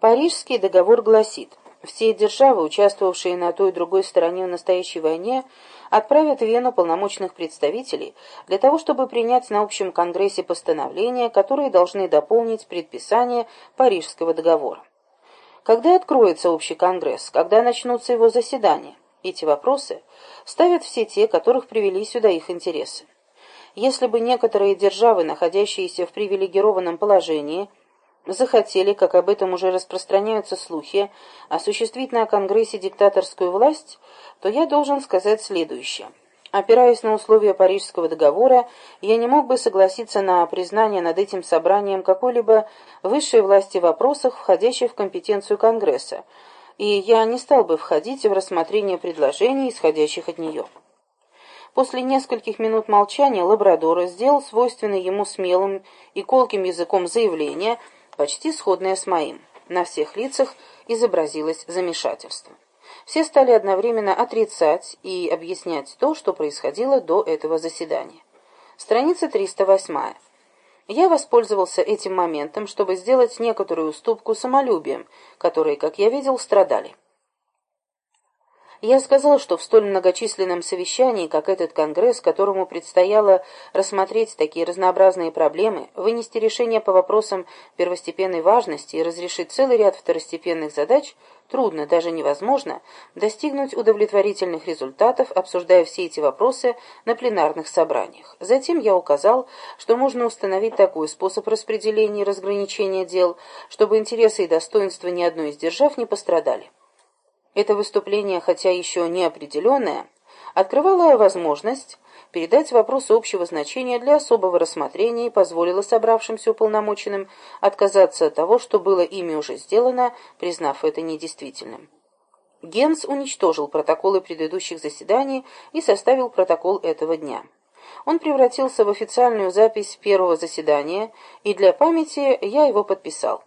Парижский договор гласит, все державы, участвовавшие на той и другой стороне в настоящей войне, отправят в Вену полномочных представителей для того, чтобы принять на общем конгрессе постановления, которые должны дополнить предписание Парижского договора. Когда откроется общий конгресс, когда начнутся его заседания? Эти вопросы ставят все те, которых привели сюда их интересы. Если бы некоторые державы, находящиеся в привилегированном положении, захотели, как об этом уже распространяются слухи, осуществить на Конгрессе диктаторскую власть, то я должен сказать следующее. Опираясь на условия Парижского договора, я не мог бы согласиться на признание над этим собранием какой-либо высшей власти в вопросах, входящих в компетенцию Конгресса, и я не стал бы входить в рассмотрение предложений, исходящих от нее. После нескольких минут молчания Лабрадор сделал свойственное ему смелым и колким языком заявление – почти сходное с моим. На всех лицах изобразилось замешательство. Все стали одновременно отрицать и объяснять то, что происходило до этого заседания. Страница 308. Я воспользовался этим моментом, чтобы сделать некоторую уступку самолюбием, которые, как я видел, страдали. Я сказал, что в столь многочисленном совещании, как этот конгресс, которому предстояло рассмотреть такие разнообразные проблемы, вынести решения по вопросам первостепенной важности и разрешить целый ряд второстепенных задач, трудно, даже невозможно, достигнуть удовлетворительных результатов, обсуждая все эти вопросы на пленарных собраниях. Затем я указал, что можно установить такой способ распределения и разграничения дел, чтобы интересы и достоинства ни одной из держав не пострадали. Это выступление, хотя еще не определенное, открывало возможность передать вопросы общего значения для особого рассмотрения и позволило собравшимся уполномоченным отказаться от того, что было ими уже сделано, признав это недействительным. Генс уничтожил протоколы предыдущих заседаний и составил протокол этого дня. Он превратился в официальную запись первого заседания, и для памяти я его подписал.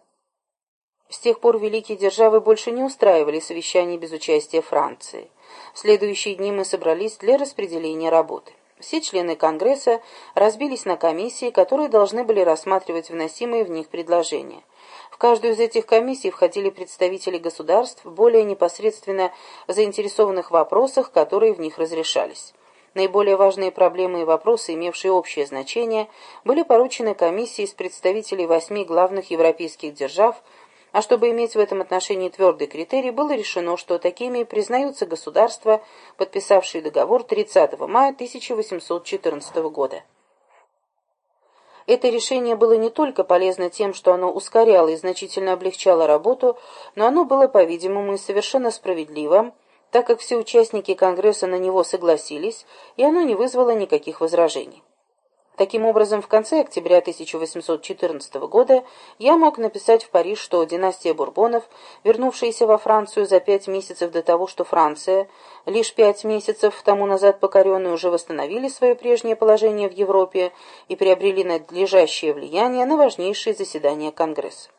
С тех пор великие державы больше не устраивали совещаний без участия Франции. В следующие дни мы собрались для распределения работы. Все члены Конгресса разбились на комиссии, которые должны были рассматривать вносимые в них предложения. В каждую из этих комиссий входили представители государств, более непосредственно заинтересованных в вопросах, которые в них разрешались. Наиболее важные проблемы и вопросы, имевшие общее значение, были поручены комиссии из представителей восьми главных европейских держав – а чтобы иметь в этом отношении твердый критерий, было решено, что такими признаются государства, подписавшие договор 30 мая 1814 года. Это решение было не только полезно тем, что оно ускоряло и значительно облегчало работу, но оно было, по-видимому, и совершенно справедливым, так как все участники Конгресса на него согласились, и оно не вызвало никаких возражений. Таким образом, в конце октября 1814 года я мог написать в Париж, что династия Бурбонов, вернувшаяся во Францию за пять месяцев до того, что Франция, лишь пять месяцев тому назад покоренные, уже восстановили свое прежнее положение в Европе и приобрели надлежащее влияние на важнейшие заседания Конгресса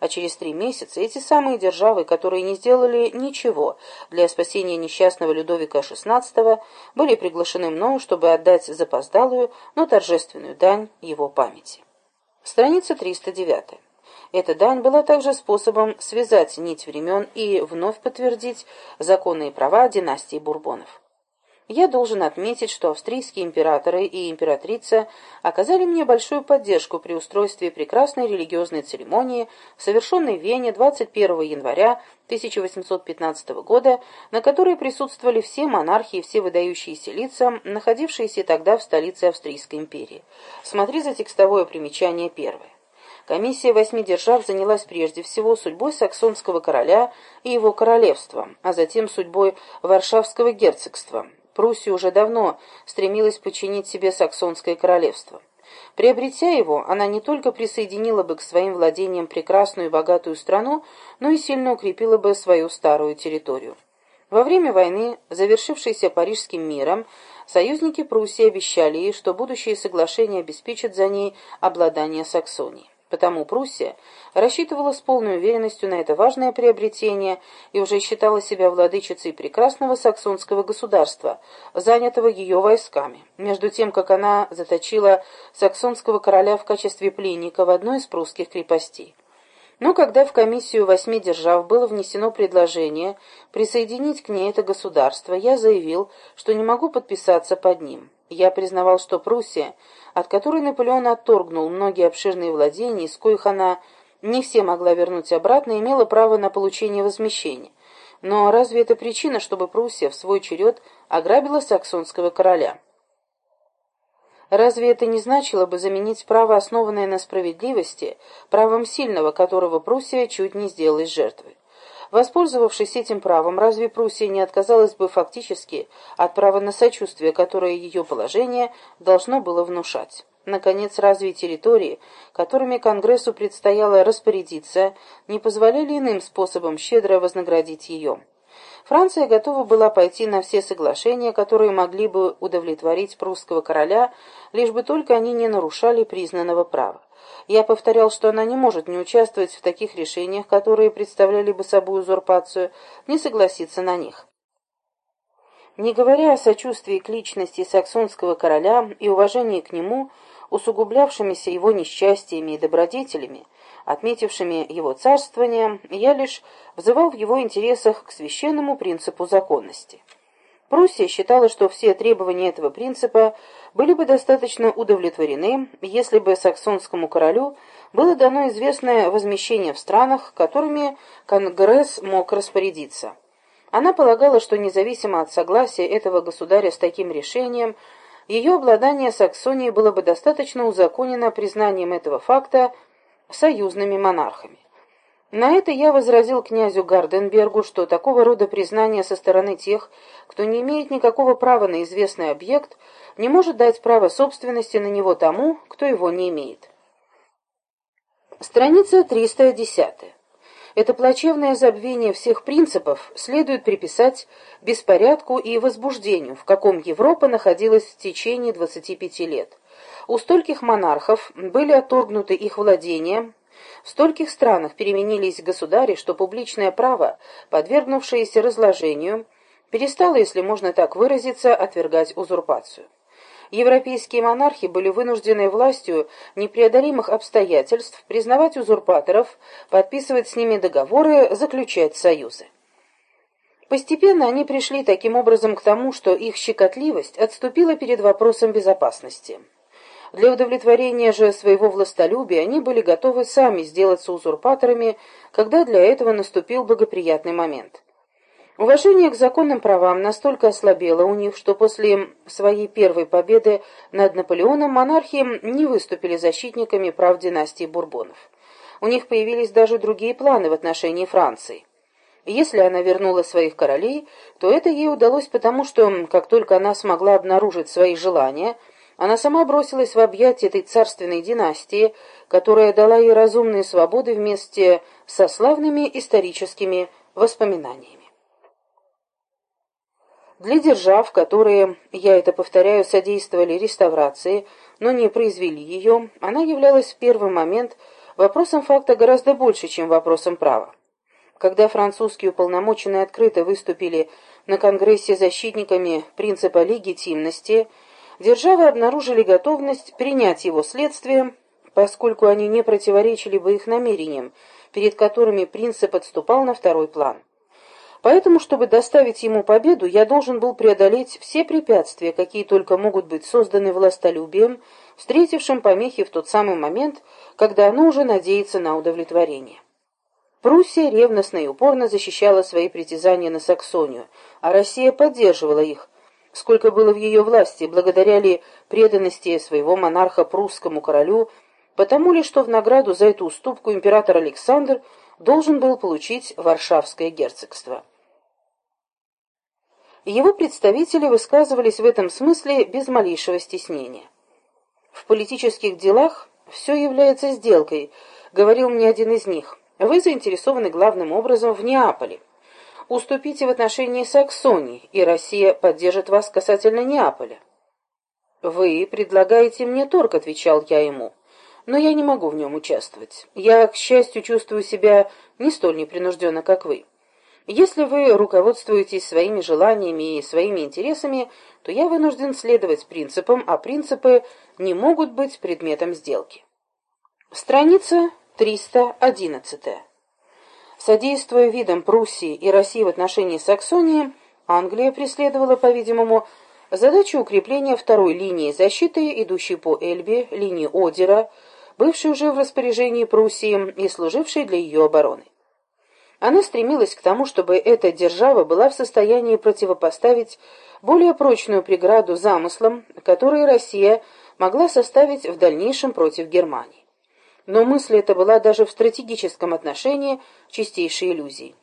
а через три месяца эти самые державы, которые не сделали ничего для спасения несчастного Людовика XVI, были приглашены мною, чтобы отдать запоздалую, но торжественную дань его памяти. Страница 309. Эта дань была также способом связать нить времен и вновь подтвердить законные права династии Бурбонов. Я должен отметить, что австрийские императоры и императрица оказали мне большую поддержку при устройстве прекрасной религиозной церемонии, совершенной в Вене 21 января 1815 года, на которой присутствовали все монархи и все выдающиеся лица, находившиеся тогда в столице Австрийской империи. Смотри за текстовое примечание первое. Комиссия восьми держав занялась прежде всего судьбой саксонского короля и его королевства, а затем судьбой Варшавского герцогства, Пруссия уже давно стремилась подчинить себе Саксонское королевство. Приобретя его, она не только присоединила бы к своим владениям прекрасную и богатую страну, но и сильно укрепила бы свою старую территорию. Во время войны, завершившейся Парижским миром, союзники Пруссии обещали ей, что будущее соглашение обеспечит за ней обладание Саксонией. Потому Пруссия рассчитывала с полной уверенностью на это важное приобретение и уже считала себя владычицей прекрасного саксонского государства, занятого ее войсками, между тем, как она заточила саксонского короля в качестве пленника в одной из прусских крепостей. Но когда в комиссию восьми держав было внесено предложение присоединить к ней это государство, я заявил, что не могу подписаться под ним. Я признавал, что Пруссия, от которой Наполеон отторгнул многие обширные владения, из коих она не все могла вернуть обратно, имела право на получение возмещения. Но разве это причина, чтобы Пруссия в свой черед ограбила саксонского короля? Разве это не значило бы заменить право, основанное на справедливости, правом сильного, которого Пруссия чуть не сделалась жертвой? Воспользовавшись этим правом, разве Пруссия не отказалась бы фактически от права на сочувствие, которое ее положение должно было внушать? Наконец, разве территории, которыми Конгрессу предстояло распорядиться, не позволяли иным способом щедро вознаградить ее? Франция готова была пойти на все соглашения, которые могли бы удовлетворить прусского короля, лишь бы только они не нарушали признанного права. Я повторял, что она не может не участвовать в таких решениях, которые представляли бы собой узурпацию, не согласиться на них. Не говоря о сочувствии к личности саксонского короля и уважении к нему, усугублявшимися его несчастьями и добродетелями, отметившими его царствование, я лишь взывал в его интересах к священному принципу законности. Пруссия считала, что все требования этого принципа были бы достаточно удовлетворены, если бы саксонскому королю было дано известное возмещение в странах, которыми Конгресс мог распорядиться. Она полагала, что независимо от согласия этого государя с таким решением, ее обладание Саксонией было бы достаточно узаконено признанием этого факта союзными монархами. На это я возразил князю Гарденбергу, что такого рода признание со стороны тех, кто не имеет никакого права на известный объект, не может дать право собственности на него тому, кто его не имеет. Страница 310. Это плачевное забвение всех принципов следует приписать беспорядку и возбуждению, в каком Европа находилась в течение 25 лет. У стольких монархов были отторгнуты их владения, в стольких странах переменились государи, что публичное право, подвергнувшееся разложению, перестало, если можно так выразиться, отвергать узурпацию. Европейские монархи были вынуждены властью непреодолимых обстоятельств признавать узурпаторов, подписывать с ними договоры, заключать союзы. Постепенно они пришли таким образом к тому, что их щекотливость отступила перед вопросом безопасности. Для удовлетворения же своего властолюбия они были готовы сами сделаться узурпаторами, когда для этого наступил благоприятный момент. Уважение к законным правам настолько ослабело у них, что после своей первой победы над Наполеоном монархи не выступили защитниками прав династии Бурбонов. У них появились даже другие планы в отношении Франции. Если она вернула своих королей, то это ей удалось потому, что, как только она смогла обнаружить свои желания – она сама бросилась в объятия этой царственной династии, которая дала ей разумные свободы вместе со славными историческими воспоминаниями. Для держав, которые, я это повторяю, содействовали реставрации, но не произвели ее, она являлась в первый момент вопросом факта гораздо больше, чем вопросом права. Когда французские уполномоченные открыто выступили на Конгрессе защитниками принципа легитимности – державы обнаружили готовность принять его следствие, поскольку они не противоречили бы их намерениям, перед которыми принцип отступал на второй план. Поэтому, чтобы доставить ему победу, я должен был преодолеть все препятствия, какие только могут быть созданы властолюбием, встретившим помехи в тот самый момент, когда оно уже надеется на удовлетворение. Пруссия ревностно и упорно защищала свои притязания на Саксонию, а Россия поддерживала их, сколько было в ее власти, благодаря ли преданности своего монарха прусскому королю, потому ли, что в награду за эту уступку император Александр должен был получить Варшавское герцогство. Его представители высказывались в этом смысле без малейшего стеснения. «В политических делах все является сделкой», — говорил мне один из них. «Вы заинтересованы главным образом в Неаполе уступите в отношении Саксонии, и Россия поддержит вас касательно Неаполя. «Вы предлагаете мне торг», — отвечал я ему, — «но я не могу в нем участвовать. Я, к счастью, чувствую себя не столь непринужденно, как вы. Если вы руководствуетесь своими желаниями и своими интересами, то я вынужден следовать принципам, а принципы не могут быть предметом сделки». Страница 311. Содействуя видам Пруссии и России в отношении Саксонии, Англия преследовала, по-видимому, задачу укрепления второй линии защиты, идущей по Эльбе, линии Одера, бывшей уже в распоряжении Пруссии и служившей для ее обороны. Она стремилась к тому, чтобы эта держава была в состоянии противопоставить более прочную преграду замыслам, которые Россия могла составить в дальнейшем против Германии. Но мысль эта была даже в стратегическом отношении чистейшей иллюзией.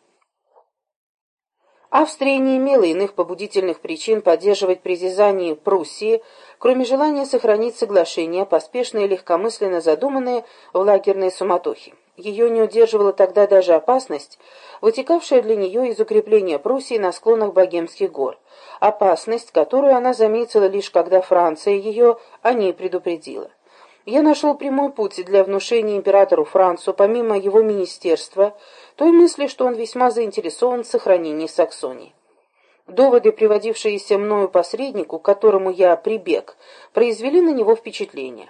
Австрия не имела иных побудительных причин поддерживать притязания Пруссии, кроме желания сохранить соглашение, поспешно и легкомысленно задуманные в лагерной суматохе. Ее не удерживала тогда даже опасность, вытекавшая для нее из укрепления Пруссии на склонах Богемских гор, опасность, которую она заметила лишь когда Франция ее о ней предупредила. Я нашел прямой путь для внушения императору Францу, помимо его министерства, той мысли, что он весьма заинтересован в сохранении Саксонии. Доводы, приводившиеся мною посреднику, к которому я прибег, произвели на него впечатление.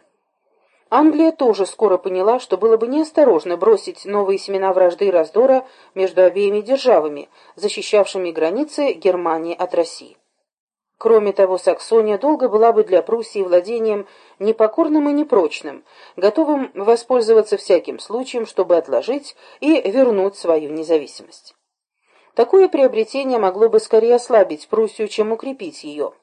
Англия тоже скоро поняла, что было бы неосторожно бросить новые семена вражды и раздора между обеими державами, защищавшими границы Германии от России. Кроме того, Саксония долго была бы для Пруссии владением непокорным и непрочным, готовым воспользоваться всяким случаем, чтобы отложить и вернуть свою независимость. Такое приобретение могло бы скорее ослабить Пруссию, чем укрепить ее.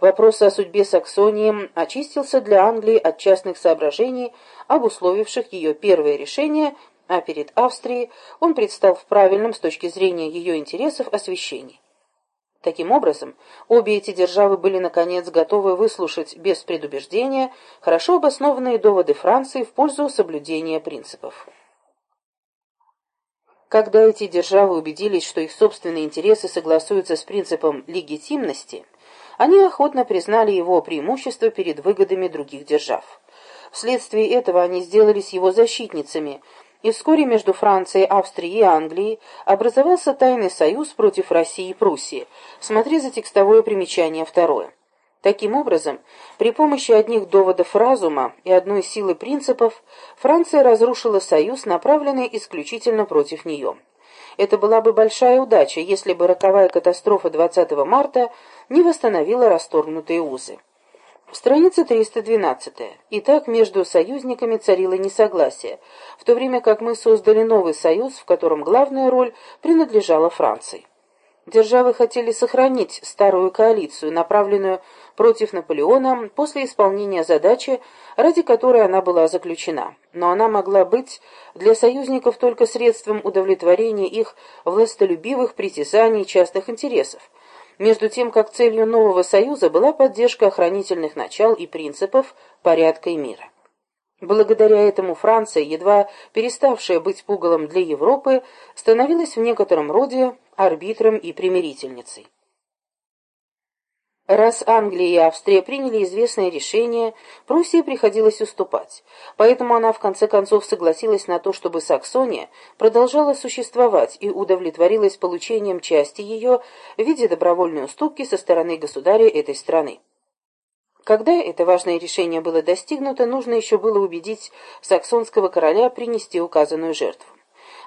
Вопрос о судьбе Саксонии очистился для Англии от частных соображений, обусловивших ее первое решение, а перед Австрией он предстал в правильном с точки зрения ее интересов освещении. Таким образом, обе эти державы были, наконец, готовы выслушать без предубеждения хорошо обоснованные доводы Франции в пользу соблюдения принципов. Когда эти державы убедились, что их собственные интересы согласуются с принципом легитимности, они охотно признали его преимущество перед выгодами других держав. Вследствие этого они сделались его защитницами – и вскоре между Францией, Австрией и Англией образовался тайный союз против России и Пруссии. Смотри за текстовое примечание второе. Таким образом, при помощи одних доводов разума и одной силы принципов Франция разрушила союз, направленный исключительно против нее. Это была бы большая удача, если бы роковая катастрофа 20 марта не восстановила расторгнутые узы. Страница 312. Итак, между союзниками царило несогласие, в то время как мы создали новый союз, в котором главная роль принадлежала Франции. Державы хотели сохранить старую коалицию, направленную против Наполеона после исполнения задачи, ради которой она была заключена. Но она могла быть для союзников только средством удовлетворения их властолюбивых притязаний и частых интересов, между тем как целью нового союза была поддержка охранительных начал и принципов порядка и мира. Благодаря этому Франция, едва переставшая быть пугалом для Европы, становилась в некотором роде арбитром и примирительницей. Раз Англия и Австрия приняли известное решение, Пруссии приходилось уступать, поэтому она в конце концов согласилась на то, чтобы Саксония продолжала существовать и удовлетворилась получением части ее в виде добровольной уступки со стороны государя этой страны. Когда это важное решение было достигнуто, нужно еще было убедить саксонского короля принести указанную жертву.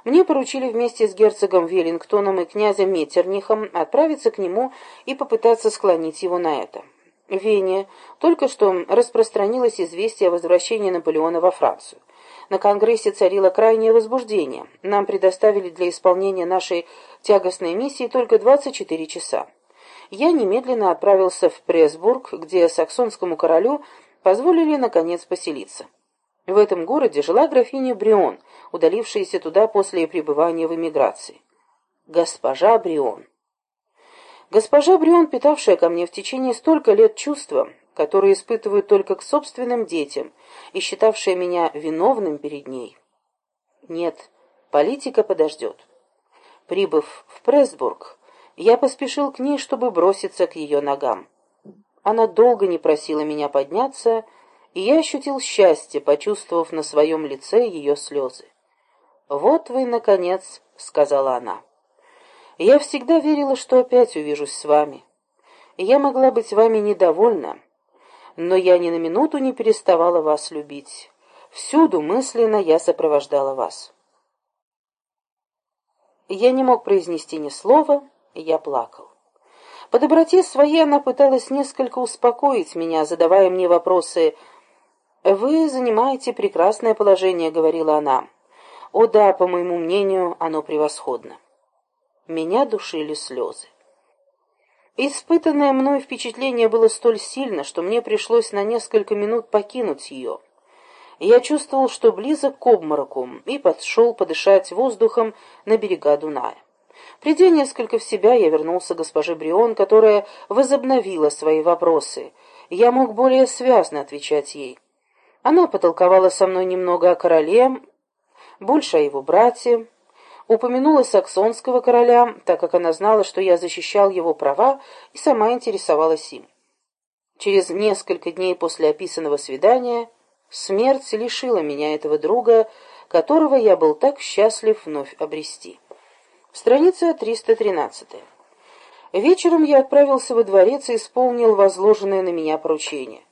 Мне поручили вместе с герцогом Веллингтоном и князем Меттернихом отправиться к нему и попытаться склонить его на это. В Вене только что распространилось известие о возвращении Наполеона во Францию. На Конгрессе царило крайнее возбуждение. Нам предоставили для исполнения нашей тягостной миссии только 24 часа. Я немедленно отправился в Пресбург, где саксонскому королю позволили, наконец, поселиться. В этом городе жила графиня Брион, удалившаяся туда после пребывания в эмиграции. Госпожа Брион. Госпожа Брион, питавшая ко мне в течение столько лет чувства, которые испытывают только к собственным детям, и считавшая меня виновным перед ней. Нет, политика подождет. Прибыв в Пресбург, я поспешил к ней, чтобы броситься к ее ногам. Она долго не просила меня подняться, и я ощутил счастье, почувствовав на своем лице ее слезы. «Вот вы, наконец», — сказала она. «Я всегда верила, что опять увижусь с вами. Я могла быть вами недовольна, но я ни на минуту не переставала вас любить. Всюду мысленно я сопровождала вас. Я не мог произнести ни слова, я плакал. По доброте своей она пыталась несколько успокоить меня, задавая мне вопросы. «Вы занимаете прекрасное положение», — говорила она. «О да, по моему мнению, оно превосходно». Меня душили слезы. Испытанное мной впечатление было столь сильно, что мне пришлось на несколько минут покинуть ее. Я чувствовал, что близок к обмороку, и подшел подышать воздухом на берега Дуная. Придя несколько в себя, я вернулся к госпоже Брион, которая возобновила свои вопросы. Я мог более связно отвечать ей. Она потолковала со мной немного о короле, больше о его брате, упомянула саксонского короля, так как она знала, что я защищал его права и сама интересовалась им. Через несколько дней после описанного свидания смерть лишила меня этого друга, которого я был так счастлив вновь обрести. Страница 313. Вечером я отправился во дворец и исполнил возложенное на меня поручение.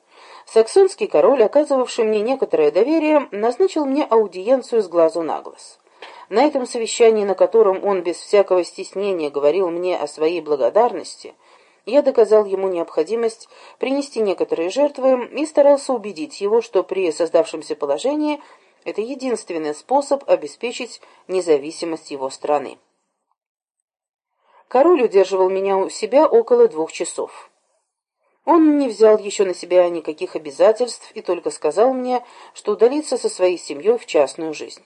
Саксонский король, оказывавший мне некоторое доверие, назначил мне аудиенцию с глазу на глаз. На этом совещании, на котором он без всякого стеснения говорил мне о своей благодарности, я доказал ему необходимость принести некоторые жертвы и старался убедить его, что при создавшемся положении это единственный способ обеспечить независимость его страны. Король удерживал меня у себя около двух часов. Он не взял еще на себя никаких обязательств и только сказал мне, что удалится со своей семьей в частную жизнь.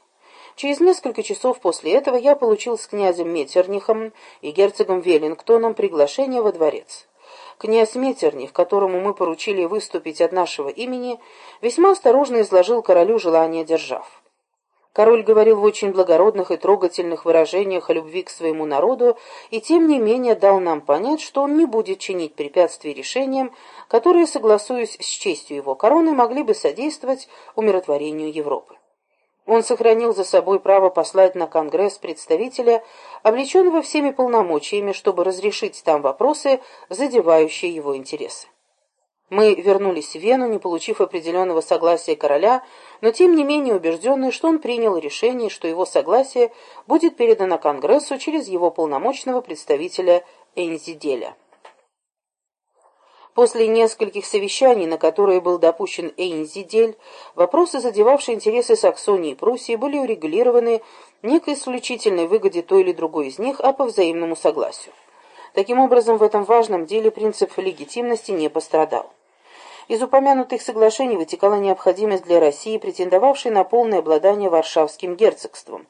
Через несколько часов после этого я получил с князем Метернихом и герцогом Веллингтоном приглашение во дворец. Князь Метерних, которому мы поручили выступить от нашего имени, весьма осторожно изложил королю желание держав. Король говорил в очень благородных и трогательных выражениях о любви к своему народу и тем не менее дал нам понять, что он не будет чинить препятствий решениям, которые, согласуясь с честью его короны, могли бы содействовать умиротворению Европы. Он сохранил за собой право послать на Конгресс представителя, облеченного всеми полномочиями, чтобы разрешить там вопросы, задевающие его интересы. Мы вернулись в Вену, не получив определенного согласия короля, но тем не менее убежденные, что он принял решение, что его согласие будет передано Конгрессу через его полномочного представителя Энзиделя. После нескольких совещаний, на которые был допущен Эйнзидель, вопросы, задевавшие интересы Саксонии и Пруссии, были урегулированы не к исключительной выгоде той или другой из них, а по взаимному согласию. Таким образом, в этом важном деле принцип легитимности не пострадал. Из упомянутых соглашений вытекала необходимость для России, претендовавшей на полное обладание Варшавским герцогством,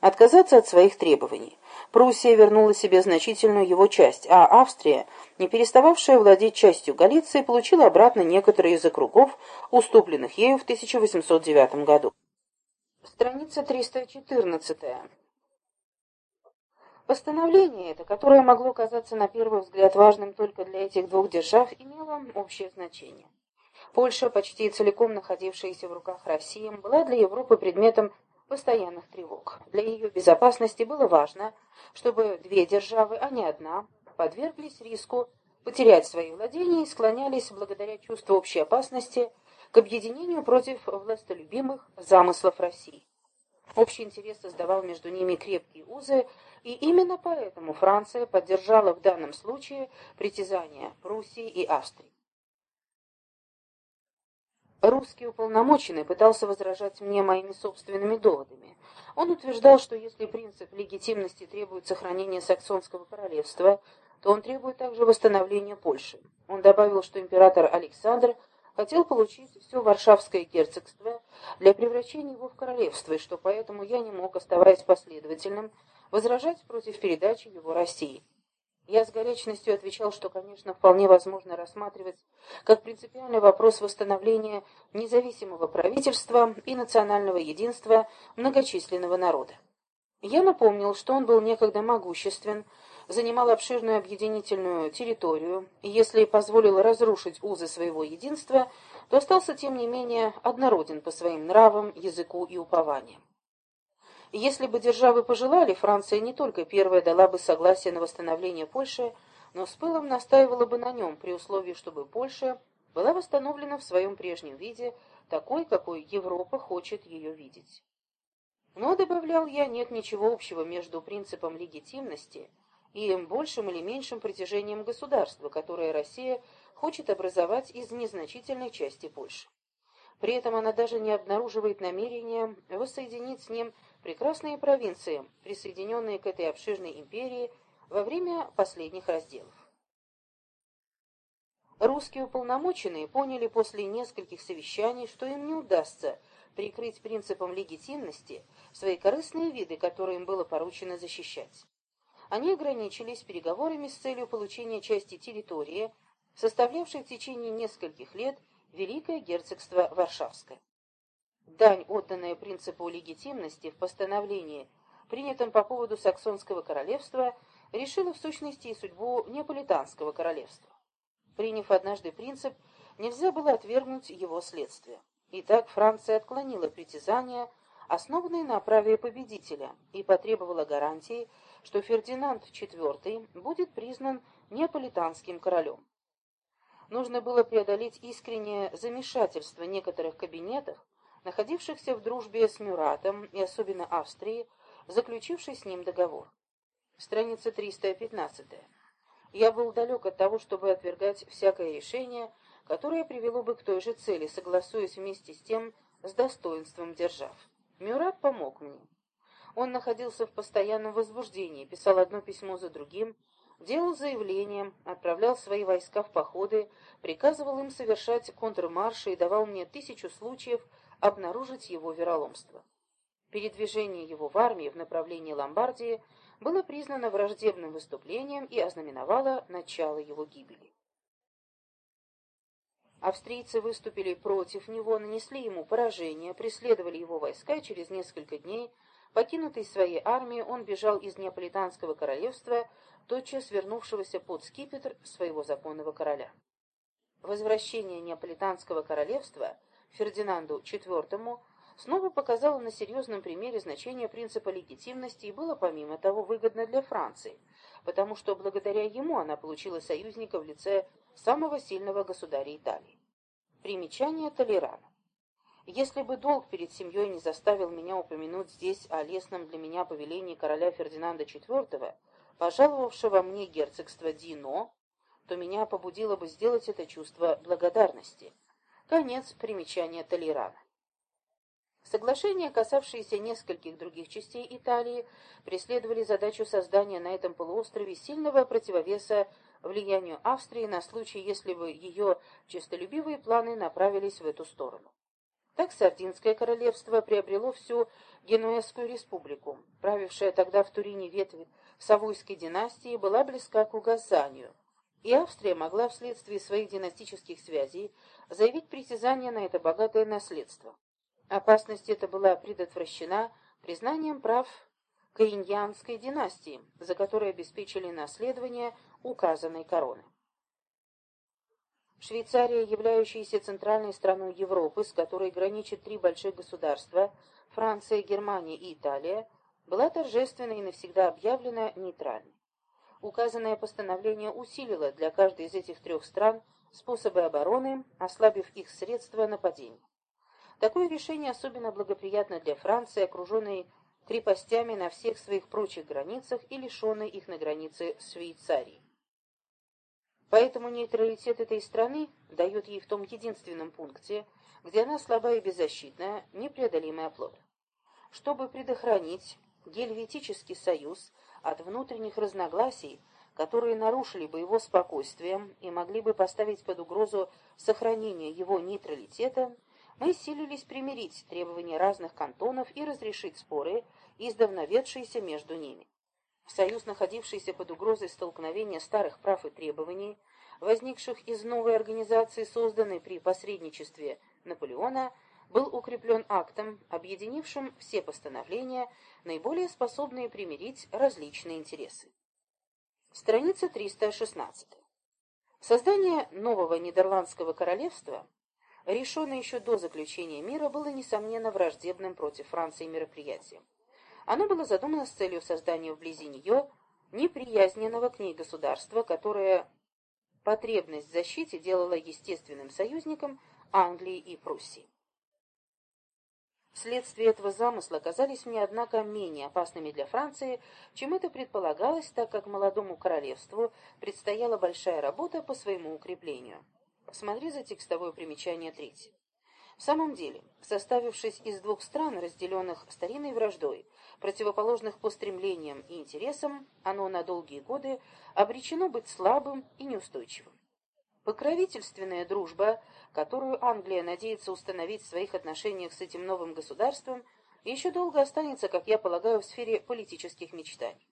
отказаться от своих требований. Пруссия вернула себе значительную его часть, а Австрия, не перестававшая владеть частью Галиции, получила обратно некоторые из округов, уступленных ею в 1809 году. Страница 314. Постановление это, которое могло казаться на первый взгляд важным только для этих двух держав, имело общее значение. Польша, почти целиком находившаяся в руках России, была для Европы предметом постоянных тревог. Для ее безопасности было важно, чтобы две державы, а не одна, подверглись риску потерять свои владения и склонялись, благодаря чувству общей опасности, к объединению против властолюбимых замыслов России. Общий интерес создавал между ними крепкие узы, и именно поэтому Франция поддержала в данном случае притязания Пруссии и Австрии. Русский уполномоченный пытался возражать мне моими собственными доводами. Он утверждал, что если принцип легитимности требует сохранения саксонского королевства, то он требует также восстановления Польши. Он добавил, что император Александр хотел получить все Варшавское герцогство для превращения его в королевство, и что поэтому я не мог, оставаясь последовательным, возражать против передачи его России. Я с горячностью отвечал, что, конечно, вполне возможно рассматривать как принципиальный вопрос восстановления независимого правительства и национального единства многочисленного народа. Я напомнил, что он был некогда могуществен, занимал обширную объединительную территорию, и если позволил разрушить узы своего единства, то остался, тем не менее, однороден по своим нравам, языку и упованиям. Если бы державы пожелали, Франция не только первая дала бы согласие на восстановление Польши, но с пылом настаивала бы на нем, при условии, чтобы Польша была восстановлена в своем прежнем виде, такой, какой Европа хочет ее видеть. Но, добавлял я, нет ничего общего между принципом легитимности и большим или меньшим притяжением государства, которое Россия хочет образовать из незначительной части Польши. При этом она даже не обнаруживает намерения воссоединить с ним прекрасные провинции, присоединенные к этой обширной империи во время последних разделов. Русские уполномоченные поняли после нескольких совещаний, что им не удастся прикрыть принципом легитимности свои корыстные виды, которые им было поручено защищать. Они ограничились переговорами с целью получения части территории, составлявшей в течение нескольких лет Великое герцогство Варшавское. Дань, отданная принципу легитимности в постановлении, принятом по поводу Саксонского королевства, решила в сущности и судьбу Неаполитанского королевства. Приняв однажды принцип, нельзя было отвергнуть его следствие. Итак, Франция отклонила притязания, основанные на праве победителя, и потребовала гарантии, что Фердинанд IV будет признан неаполитанским королем. Нужно было преодолеть искреннее замешательство некоторых кабинетов, находившихся в дружбе с Мюратом и особенно Австрии, заключившей с ним договор. Страница 315. Я был далек от того, чтобы отвергать всякое решение, которое привело бы к той же цели, согласуясь вместе с тем с достоинством держав. Мюрат помог мне. Он находился в постоянном возбуждении, писал одно письмо за другим, делал заявления, отправлял свои войска в походы, приказывал им совершать контрмарши и давал мне тысячу случаев обнаружить его вероломство. Передвижение его в армии в направлении Ломбардии было признано враждебным выступлением и ознаменовало начало его гибели. Австрийцы выступили против него, нанесли ему поражение, преследовали его войска, и через несколько дней, покинутый своей армией, он бежал из Неаполитанского королевства, тотчас вернувшегося под скипетр своего законного короля. Возвращение Неаполитанского королевства Фердинанду IV снова показало на серьезном примере значение принципа легитимности и было, помимо того, выгодно для Франции, потому что благодаря ему она получила союзника в лице самого сильного государя Италии. Примечание Толерана. Если бы долг перед семьей не заставил меня упомянуть здесь о лесном для меня повелении короля Фердинанда IV, пожаловавшего мне герцогство Дино, то меня побудило бы сделать это чувство благодарности. Конец примечания Толерана. Соглашения, касавшиеся нескольких других частей Италии, преследовали задачу создания на этом полуострове сильного противовеса влиянию Австрии на случай, если бы ее честолюбивые планы направились в эту сторону. Так Сардинское королевство приобрело всю Генуэзскую республику, правившая тогда в Турине ветвь Савойской династии, была близка к угасанию, и Австрия могла вследствие своих династических связей заявить притязание на это богатое наследство. Опасность эта была предотвращена признанием прав Каиньянской династии, за которой обеспечили наследование указанной короны. Швейцария, являющаяся центральной страной Европы, с которой граничат три больших государства – Франция, Германия и Италия, была торжественно и навсегда объявлена нейтральной. Указанное постановление усилило для каждой из этих трех стран способы обороны, ослабив их средства нападения. Такое решение особенно благоприятно для Франции, окруженной крепостями на всех своих прочих границах и лишенной их на границе Швейцарии. Поэтому нейтралитет этой страны дает ей в том единственном пункте, где она слаба и беззащитна, непреодолимый оплот. Чтобы предохранить Гельветический союз от внутренних разногласий, которые нарушили бы его спокойствие и могли бы поставить под угрозу сохранение его нейтралитета, мы силились примирить требования разных кантонов и разрешить споры, издавна ведшиеся между ними. Союз, находившийся под угрозой столкновения старых прав и требований, возникших из новой организации, созданной при посредничестве Наполеона, был укреплен актом, объединившим все постановления, наиболее способные примирить различные интересы. Страница 316. Создание нового Нидерландского королевства решенное еще до заключения мира, было, несомненно, враждебным против Франции мероприятием. Оно было задумано с целью создания вблизи нее неприязненного к ней государства, которое потребность в защите делало естественным союзником Англии и Пруссии. Вследствие этого замысла оказались мне, однако, менее опасными для Франции, чем это предполагалось, так как молодому королевству предстояла большая работа по своему укреплению. Смотри за текстовое примечание третье. В самом деле, составившись из двух стран, разделенных старинной враждой, противоположных по стремлениям и интересам, оно на долгие годы обречено быть слабым и неустойчивым. Покровительственная дружба, которую Англия надеется установить в своих отношениях с этим новым государством, еще долго останется, как я полагаю, в сфере политических мечтаний.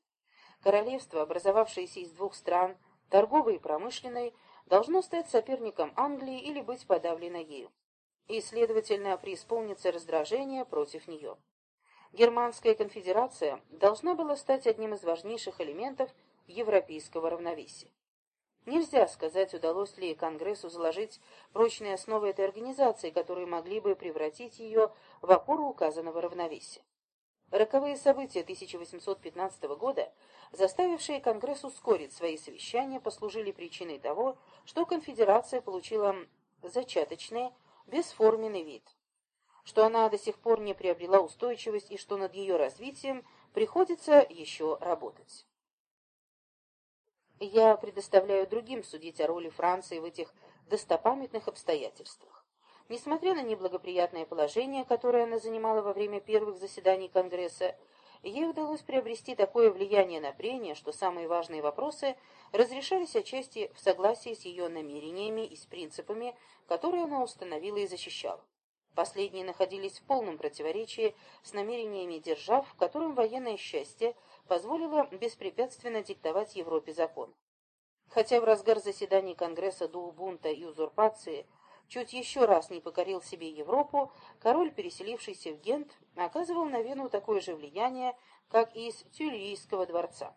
Королевство, образовавшееся из двух стран, торговой и промышленной, должно стать соперником Англии или быть подавлено ею и, следовательно, преисполнится раздражение против нее. Германская конфедерация должна была стать одним из важнейших элементов европейского равновесия. Нельзя сказать, удалось ли Конгрессу заложить прочные основы этой организации, которые могли бы превратить ее в опору указанного равновесия. Роковые события 1815 года, заставившие Конгресс ускорить свои совещания, послужили причиной того, что конфедерация получила зачаточные бесформенный вид, что она до сих пор не приобрела устойчивость и что над ее развитием приходится еще работать. Я предоставляю другим судить о роли Франции в этих достопамятных обстоятельствах. Несмотря на неблагоприятное положение, которое она занимала во время первых заседаний Конгресса, ей удалось приобрести такое влияние на прения, что самые важные вопросы разрешались отчасти в согласии с ее намерениями и с принципами, которые она установила и защищала. Последние находились в полном противоречии с намерениями держав, которым военное счастье позволило беспрепятственно диктовать Европе закон. Хотя в разгар заседаний Конгресса дух бунта и узурпации чуть еще раз не покорил себе Европу, король, переселившийся в Гент, оказывал на Вену такое же влияние, как и из Тюльрийского дворца.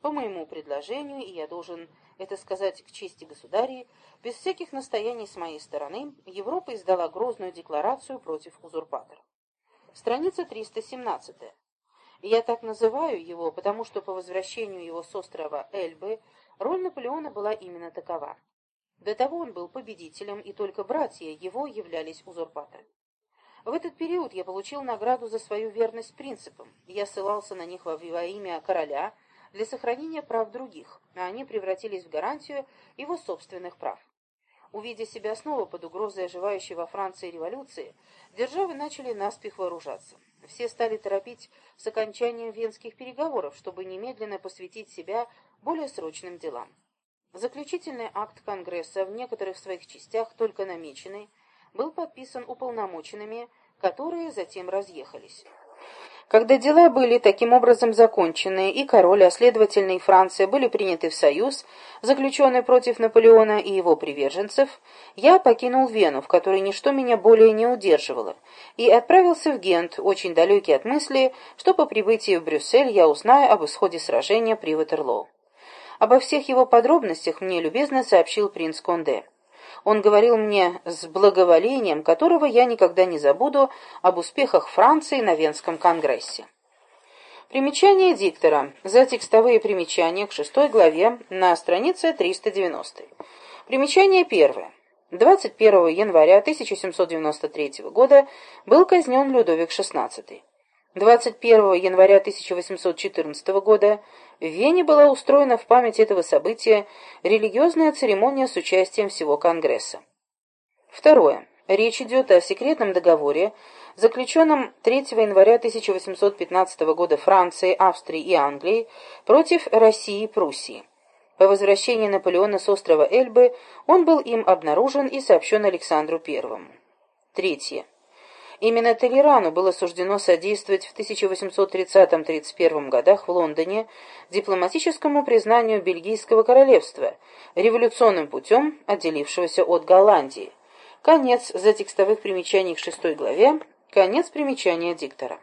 По моему предложению, и я должен это сказать к чести государей, без всяких настояний с моей стороны, Европа издала грозную декларацию против узурпатора. Страница 317. Я так называю его, потому что по возвращению его с острова Эльбы роль Наполеона была именно такова. До того он был победителем, и только братья его являлись узурпаторами. В этот период я получил награду за свою верность принципам. Я ссылался на них во, имя короля для сохранения прав других, а они превратились в гарантию его собственных прав. Увидя себя снова под угрозой оживающей во Франции революции, державы начали наспех вооружаться. Все стали торопить с окончанием венских переговоров, чтобы немедленно посвятить себя более срочным делам. Заключительный акт Конгресса, в некоторых своих частях только намеченный, был подписан уполномоченными, которые затем разъехались. Когда дела были таким образом закончены, и король, а следовательно и Франция были приняты в союз, заключенный против Наполеона и его приверженцев, я покинул Вену, в которой ничто меня более не удерживало, и отправился в Гент, очень далекий от мысли, что по прибытии в Брюссель я узнаю об исходе сражения при Ватерлоу. Обо всех его подробностях мне любезно сообщил принц Конде. Он говорил мне с благоволением, которого я никогда не забуду, об успехах Франции на Венском конгрессе. Примечание диктора. За текстовые примечания к шестой главе на странице 390. Примечание первое. 21 января 1793 года был казнен Людовик XVI. 21 января 1814 года в Вене была устроена в память этого события религиозная церемония с участием всего Конгресса. Второе. Речь идет о секретном договоре, заключенном 3 января 1815 года Францией, Австрией и Англией против России и Пруссии. По возвращении Наполеона с острова Эльбы он был им обнаружен и сообщен Александру I. Третье. Именно Толерану было суждено содействовать в 1830-31 годах в Лондоне дипломатическому признанию Бельгийского королевства, революционным путем отделившегося от Голландии. Конец за текстовых примечаний к шестой главе, конец примечания диктора.